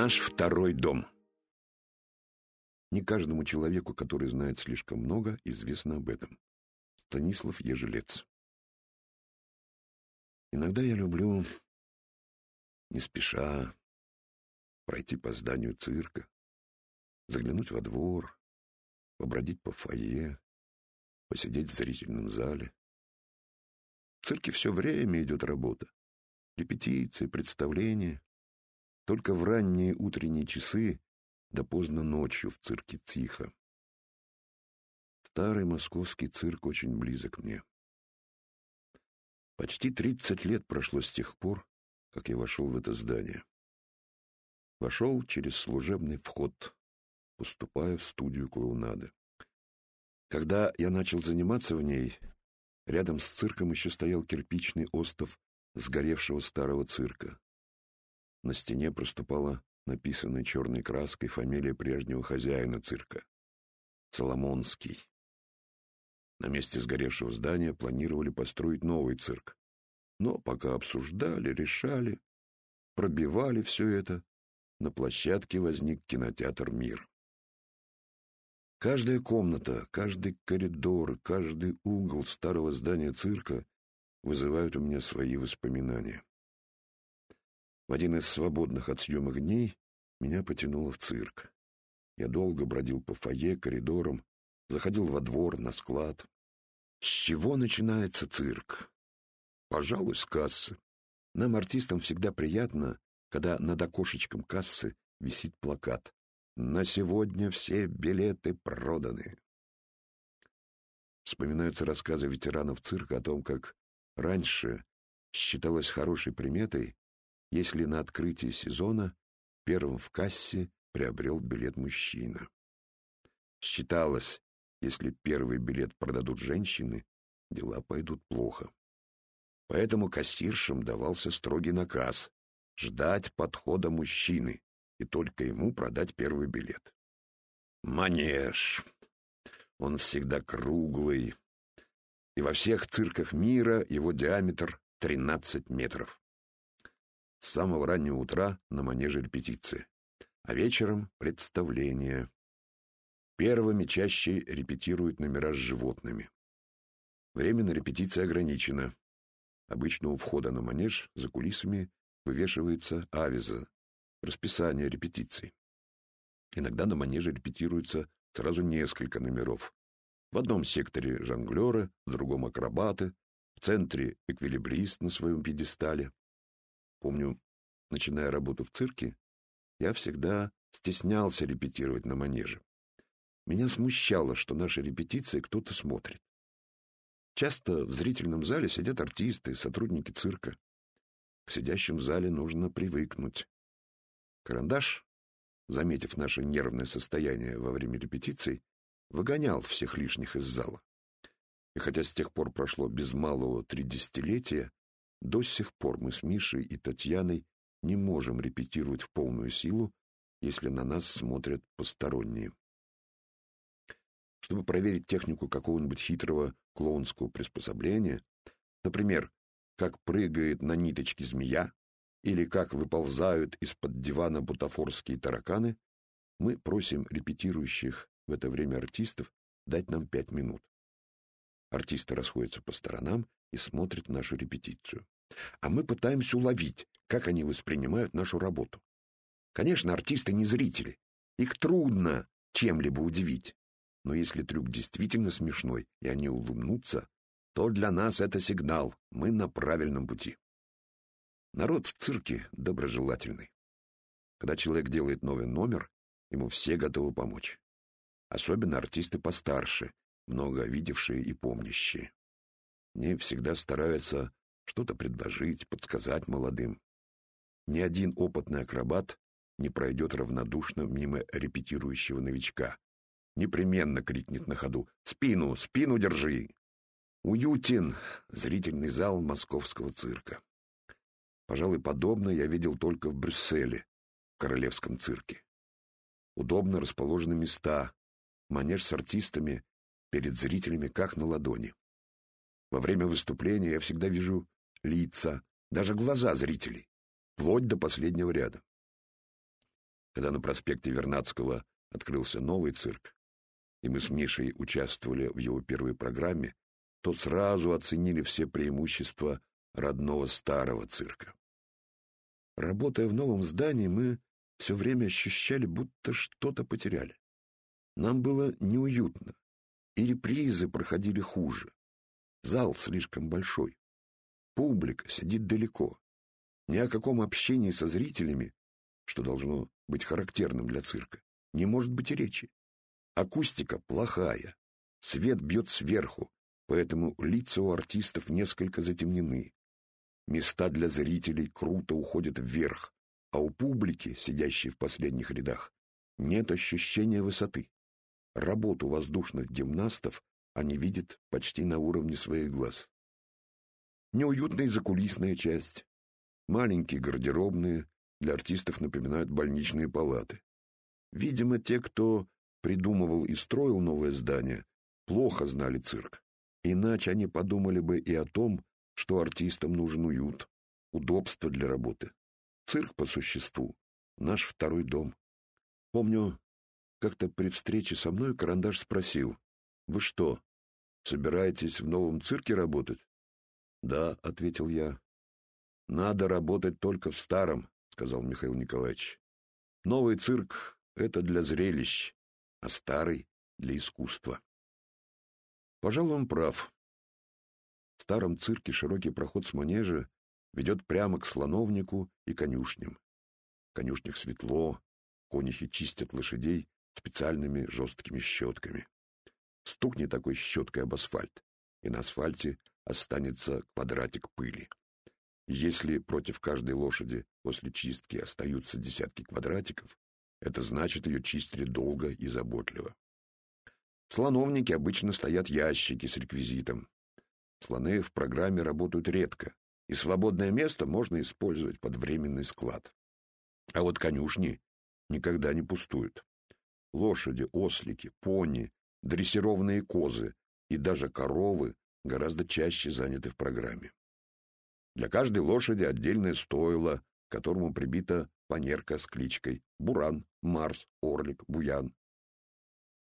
Наш второй дом. Не каждому человеку, который знает слишком много, известно об этом. Станислав Ежелец. Иногда я люблю, не спеша, пройти по зданию цирка, заглянуть во двор, побродить по фойе, посидеть в зрительном зале. В цирке все время идет работа. Репетиции, представления. Только в ранние утренние часы да поздно ночью в цирке тихо. Старый московский цирк очень близок мне. Почти тридцать лет прошло с тех пор, как я вошел в это здание. Вошел через служебный вход, поступая в студию клоунады. Когда я начал заниматься в ней, рядом с цирком еще стоял кирпичный остов сгоревшего старого цирка. На стене проступала написанная черной краской фамилия прежнего хозяина цирка — Соломонский. На месте сгоревшего здания планировали построить новый цирк. Но пока обсуждали, решали, пробивали все это, на площадке возник кинотеатр «Мир». Каждая комната, каждый коридор, каждый угол старого здания цирка вызывают у меня свои воспоминания. В один из свободных от съемок дней меня потянуло в цирк. Я долго бродил по фойе, коридорам, заходил во двор, на склад. С чего начинается цирк? Пожалуй, с кассы. Нам, артистам, всегда приятно, когда над окошечком кассы висит плакат «На сегодня все билеты проданы». Вспоминаются рассказы ветеранов цирка о том, как раньше считалось хорошей приметой если на открытии сезона первым в кассе приобрел билет мужчина. Считалось, если первый билет продадут женщины, дела пойдут плохо. Поэтому кассиршам давался строгий наказ ждать подхода мужчины и только ему продать первый билет. Манеж. Он всегда круглый, и во всех цирках мира его диаметр 13 метров. С самого раннего утра на манеже репетиции, а вечером — представление. Первыми чаще репетируют номера с животными. Время на репетиции ограничено. Обычно у входа на манеж за кулисами вывешивается авиза, расписание репетиций. Иногда на манеже репетируется сразу несколько номеров. В одном секторе жонглеры, в другом акробаты, в центре эквилибрист на своем пьедестале. Помню, начиная работу в цирке, я всегда стеснялся репетировать на манеже. Меня смущало, что наши репетиции кто-то смотрит. Часто в зрительном зале сидят артисты, сотрудники цирка. К сидящим в зале нужно привыкнуть. Карандаш, заметив наше нервное состояние во время репетиций, выгонял всех лишних из зала. И хотя с тех пор прошло без малого три десятилетия, до сих пор мы с Мишей и Татьяной не можем репетировать в полную силу, если на нас смотрят посторонние. Чтобы проверить технику какого-нибудь хитрого клоунского приспособления, например, как прыгает на ниточке змея или как выползают из-под дивана бутафорские тараканы, мы просим репетирующих в это время артистов дать нам пять минут. Артисты расходятся по сторонам и смотрят нашу репетицию. А мы пытаемся уловить, как они воспринимают нашу работу. Конечно, артисты не зрители. Их трудно чем-либо удивить. Но если трюк действительно смешной, и они улыбнутся, то для нас это сигнал, мы на правильном пути. Народ в цирке доброжелательный. Когда человек делает новый номер, ему все готовы помочь. Особенно артисты постарше, много видевшие и помнящие. Они всегда стараются что-то предложить, подсказать молодым. Ни один опытный акробат не пройдет равнодушно мимо репетирующего новичка. Непременно крикнет на ходу «Спину, спину держи!» Уютен зрительный зал московского цирка. Пожалуй, подобное я видел только в Брюсселе, в королевском цирке. Удобно расположены места, манеж с артистами перед зрителями как на ладони. Во время выступления я всегда вижу лица, даже глаза зрителей, вплоть до последнего ряда. Когда на проспекте Вернадского открылся новый цирк, и мы с Мишей участвовали в его первой программе, то сразу оценили все преимущества родного старого цирка. Работая в новом здании, мы все время ощущали, будто что-то потеряли. Нам было неуютно, и репризы проходили хуже. Зал слишком большой. Публика сидит далеко. Ни о каком общении со зрителями, что должно быть характерным для цирка, не может быть и речи. Акустика плохая, свет бьет сверху, поэтому лица у артистов несколько затемнены. Места для зрителей круто уходят вверх, а у публики, сидящей в последних рядах, нет ощущения высоты. Работу воздушных гимнастов они видят почти на уровне своих глаз. Неуютная закулисная часть. Маленькие гардеробные для артистов напоминают больничные палаты. Видимо, те, кто придумывал и строил новое здание, плохо знали цирк. Иначе они подумали бы и о том, что артистам нужен уют, удобство для работы. Цирк, по существу, наш второй дом. Помню, как-то при встрече со мной Карандаш спросил, «Вы что, собираетесь в новом цирке работать?» «Да», — ответил я. «Надо работать только в старом», — сказал Михаил Николаевич. «Новый цирк — это для зрелищ, а старый — для искусства». Пожалуй, он прав. В старом цирке широкий проход с манежа ведет прямо к слоновнику и конюшням. В конюшнях светло, конюхи чистят лошадей специальными жесткими щетками. Стукни такой щеткой об асфальт, и на асфальте останется квадратик пыли. Если против каждой лошади после чистки остаются десятки квадратиков, это значит, ее чистили долго и заботливо. В слоновнике обычно стоят ящики с реквизитом. Слоны в программе работают редко, и свободное место можно использовать под временный склад. А вот конюшни никогда не пустуют. Лошади, ослики, пони, дрессированные козы и даже коровы гораздо чаще заняты в программе. Для каждой лошади отдельное стойло, к которому прибита панерка с кличкой Буран, Марс, Орлик, Буян.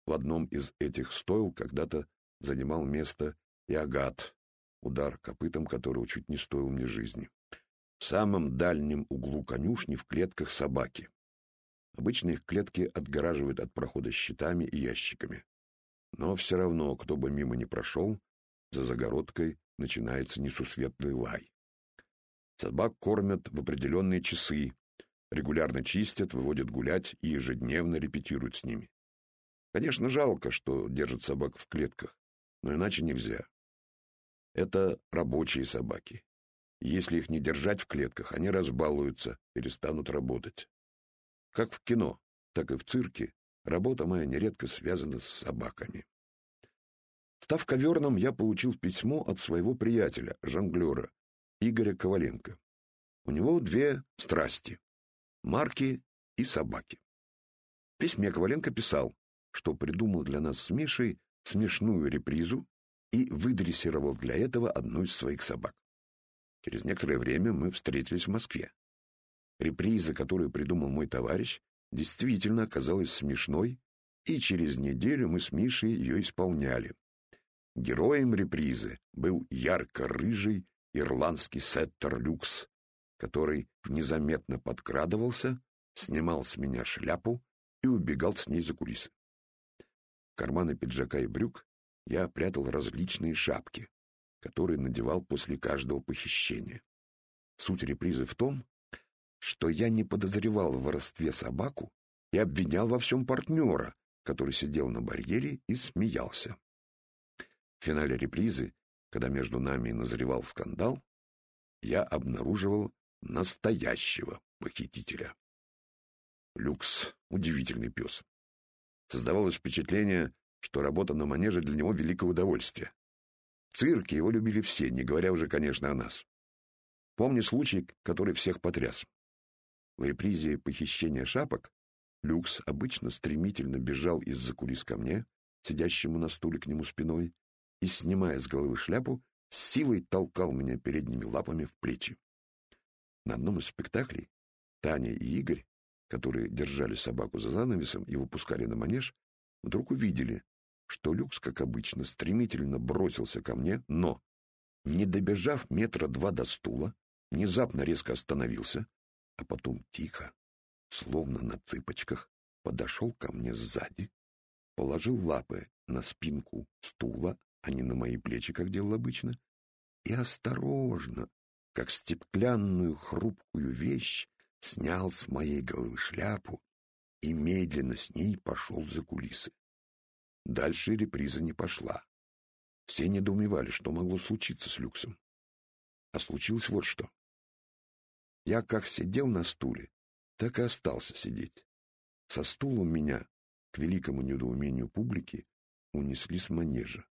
В одном из этих стойл когда-то занимал место и Агат, удар копытом которого чуть не стоил мне жизни. В самом дальнем углу конюшни в клетках собаки. Обычно их клетки отгораживают от прохода щитами и ящиками. Но все равно, кто бы мимо не прошел, за загородкой начинается несусветный лай. Собак кормят в определенные часы, регулярно чистят, выводят гулять и ежедневно репетируют с ними. Конечно, жалко, что держат собак в клетках, но иначе нельзя. Это рабочие собаки. Если их не держать в клетках, они разбалуются, перестанут работать. Как в кино, так и в цирке работа моя нередко связана с собаками. Став коверным, я получил письмо от своего приятеля, жонглера, Игоря Коваленко. У него две страсти — марки и собаки. В письме Коваленко писал, что придумал для нас с Мишей смешную репризу и выдрессировал для этого одну из своих собак. Через некоторое время мы встретились в Москве. Реприза, которую придумал мой товарищ, действительно оказалась смешной, и через неделю мы с Мишей ее исполняли. Героем репризы был ярко-рыжий ирландский сеттер люкс, который незаметно подкрадывался, снимал с меня шляпу и убегал с ней за кулисы. В карманы пиджака и брюк я прятал различные шапки, которые надевал после каждого похищения. Суть репризы в том, что я не подозревал в воровстве собаку и обвинял во всем партнера, который сидел на барьере и смеялся. В финале репризы, когда между нами назревал скандал, я обнаруживал настоящего похитителя. Люкс — удивительный пес. Создавалось впечатление, что работа на манеже для него великое удовольствие. В цирке его любили все, не говоря уже, конечно, о нас. Помню случай, который всех потряс. В репризе похищения шапок Люкс обычно стремительно бежал из-за кулис ко мне, сидящему на стуле к нему спиной, и, снимая с головы шляпу, с силой толкал меня передними лапами в плечи. На одном из спектаклей Таня и Игорь которые держали собаку за занавесом и выпускали на манеж, вдруг увидели, что Люкс, как обычно, стремительно бросился ко мне, но, не добежав метра два до стула, внезапно резко остановился, а потом тихо, словно на цыпочках, подошел ко мне сзади, положил лапы на спинку стула, а не на мои плечи, как делал обычно, и осторожно, как стеклянную хрупкую вещь, снял с моей головы шляпу и медленно с ней пошел за кулисы. Дальше реприза не пошла. Все недоумевали, что могло случиться с Люксом. А случилось вот что. Я как сидел на стуле, так и остался сидеть. Со стулом меня, к великому недоумению публики, унесли с манежа.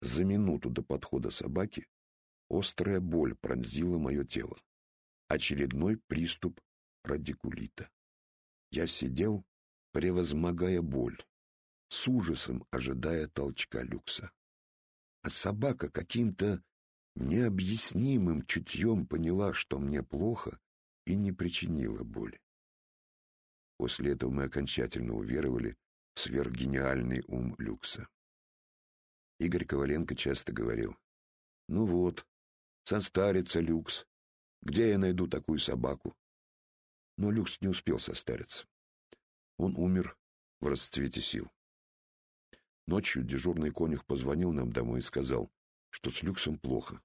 За минуту до подхода собаки острая боль пронзила мое тело. Очередной приступ радикулита. Я сидел, превозмогая боль, с ужасом ожидая толчка люкса. А собака каким-то необъяснимым чутьем поняла, что мне плохо, и не причинила боли. После этого мы окончательно уверовали в сверхгениальный ум Люкса. Игорь Коваленко часто говорил, «Ну вот, состарится Люкс. Где я найду такую собаку?» Но Люкс не успел состариться. Он умер в расцвете сил. Ночью дежурный конюх позвонил нам домой и сказал, что с Люксом плохо.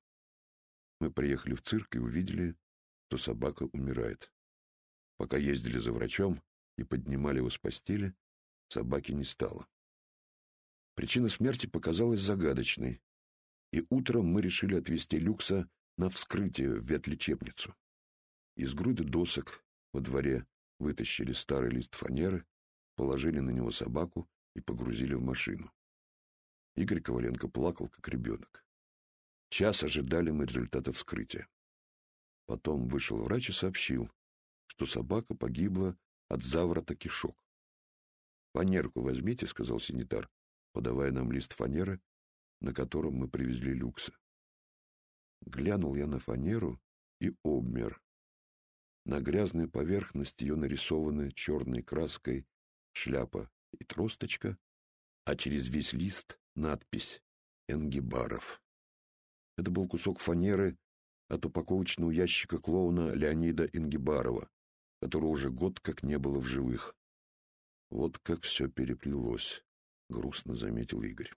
Мы приехали в цирк и увидели, что собака умирает. Пока ездили за врачом и поднимали его с постели, собаки не стало. Причина смерти показалась загадочной, и утром мы решили отвезти Люкса на вскрытие в ветлечебницу. Из груды досок во дворе вытащили старый лист фанеры, положили на него собаку и погрузили в машину. Игорь Коваленко плакал, как ребенок. Час ожидали мы результата вскрытия. Потом вышел врач и сообщил, что собака погибла от заворота кишок. «Фанерку возьмите», — сказал санитар, подавая нам лист фанеры, на котором мы привезли люкса. Глянул я на фанеру и обмер. На грязной поверхности ее нарисованы черной краской шляпа и тросточка, а через весь лист надпись «Энгибаров». Это был кусок фанеры от упаковочного ящика клоуна Леонида Ингибарова, которого уже год как не было в живых. Вот как все переплелось, грустно заметил Игорь.